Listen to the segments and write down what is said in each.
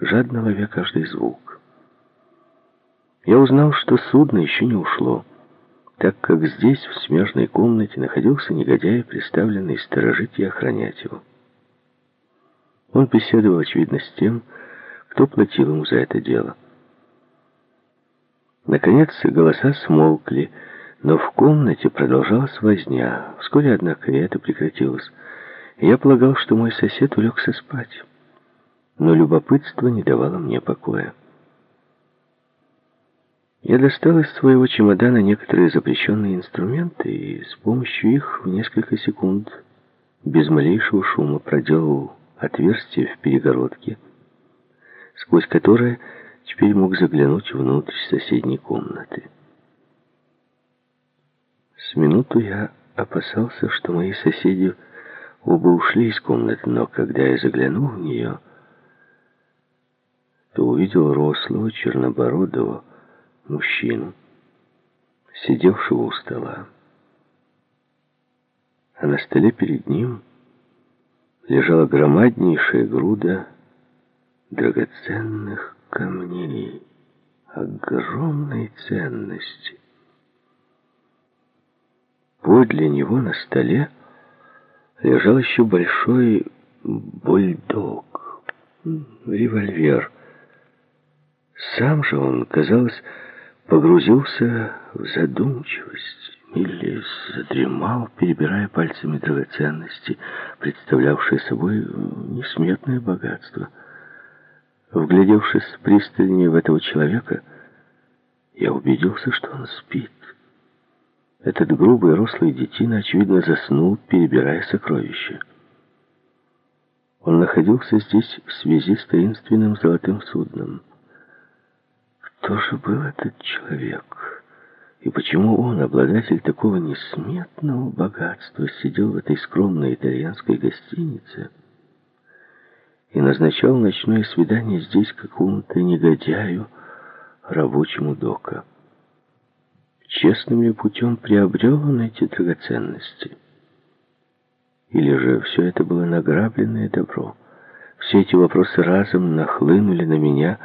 жадно ловя каждый звук. Я узнал, что судно еще не ушло, так как здесь, в смежной комнате, находился негодяй, представленный сторожить и охранять его. Он беседовал, очевидно, с тем, кто платил ему за это дело. Наконец голоса смолкли, но в комнате продолжалась возня. Вскоре, однако, и это прекратилось. Я полагал, что мой сосед улегся спать. Но любопытство не давало мне покоя. Я достал из своего чемодана некоторые запрещенные инструменты и с помощью их в несколько секунд без малейшего шума проделал отверстие в перегородке, сквозь которое теперь мог заглянуть внутрь соседней комнаты. С минуту я опасался, что мои соседи оба ушли из комнаты, но когда я заглянул в нее, то увидел рослого, чернобородого мужчину, сидевшего у стола. А на столе перед ним лежала громаднейшая груда драгоценных камней огромной ценности. Подле него на столе лежал еще большой бульдог, револьвер. Сам же он, казалось, погрузился в задумчивость или задремал, перебирая пальцами драгоценности, представлявшие собой несметное богатство. Вглядевшись пристальнее в этого человека, я убедился, что он спит. Этот грубый рослый детина, очевидно, заснул, перебирая сокровища. Он находился здесь в связи с таинственным золотым судном. Кто же был этот человек? И почему он, обладатель такого несметного богатства, сидел в этой скромной итальянской гостинице и назначал ночное свидание здесь какому-то негодяю, рабочему дока? честным ли путем приобрел он эти драгоценности? Или же все это было награбленное добро? Все эти вопросы разом нахлынули на меня,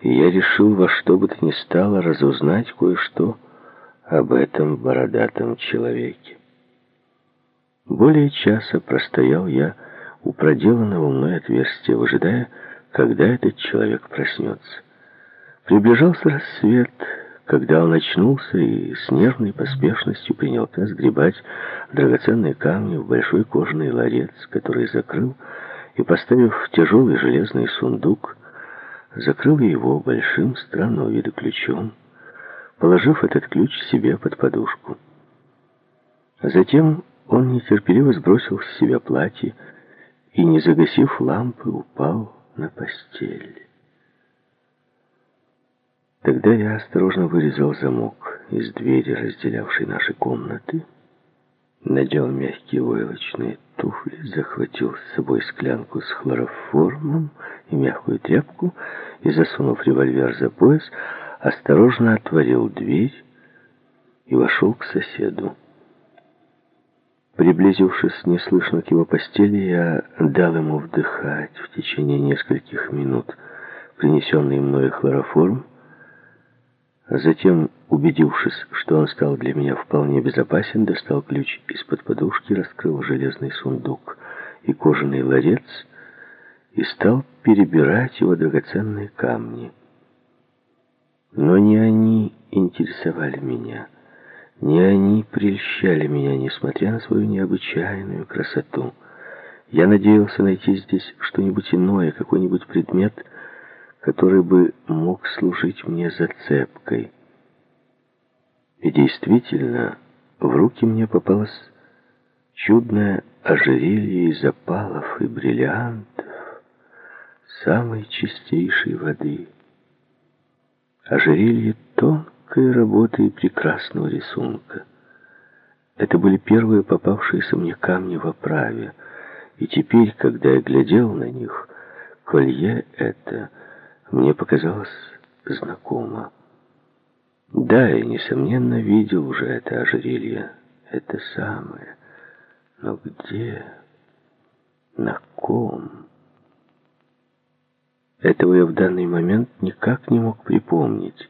и я решил во что бы то ни стало разузнать кое-что об этом бородатом человеке. Более часа простоял я у проделанного мной отверстия, выжидая, когда этот человек проснется. Приближался рассвет, когда он очнулся и с нервной поспешностью принялся сгребать драгоценные камни в большой кожаный ларец, который закрыл, и, поставив тяжелый железный сундук, закрыл его большим странного вида ключом, положив этот ключ себе под подушку. А затем он нетерпеливо сбросил с себя платье и, не загасив лампы, упал на постель. Тогда я осторожно вырезал замок из двери, разделявшей наши комнаты, надел мягкие войлочные туфли, захватил с собой склянку с хлороформом и мягкую тряпку и, засунув револьвер за пояс, осторожно отворил дверь и вошел к соседу. Приблизившись неслышно к его постели, я дал ему вдыхать в течение нескольких минут принесенный мною хлороформ, затем, убедившись, что он стал для меня вполне безопасен, достал ключ из-под подушки, раскрыл железный сундук и кожаный ларец и стал перебирать его драгоценные камни. Но не они интересовали меня, не они прельщали меня, несмотря на свою необычайную красоту. Я надеялся найти здесь что-нибудь иное, какой-нибудь предмет, который бы мог служить мне зацепкой. И действительно, в руки мне попалось чудное ожерелье из опалов и бриллиантов самой чистейшей воды. Ожерелье тонкой работы и прекрасного рисунка. Это были первые попавшиеся мне камни в оправе, и теперь, когда я глядел на них, колье это — мне показалось знакомо. Да, я, несомненно, видел уже это ожерелье, это самое. Но где? На ком? Этого я в данный момент никак не мог припомнить.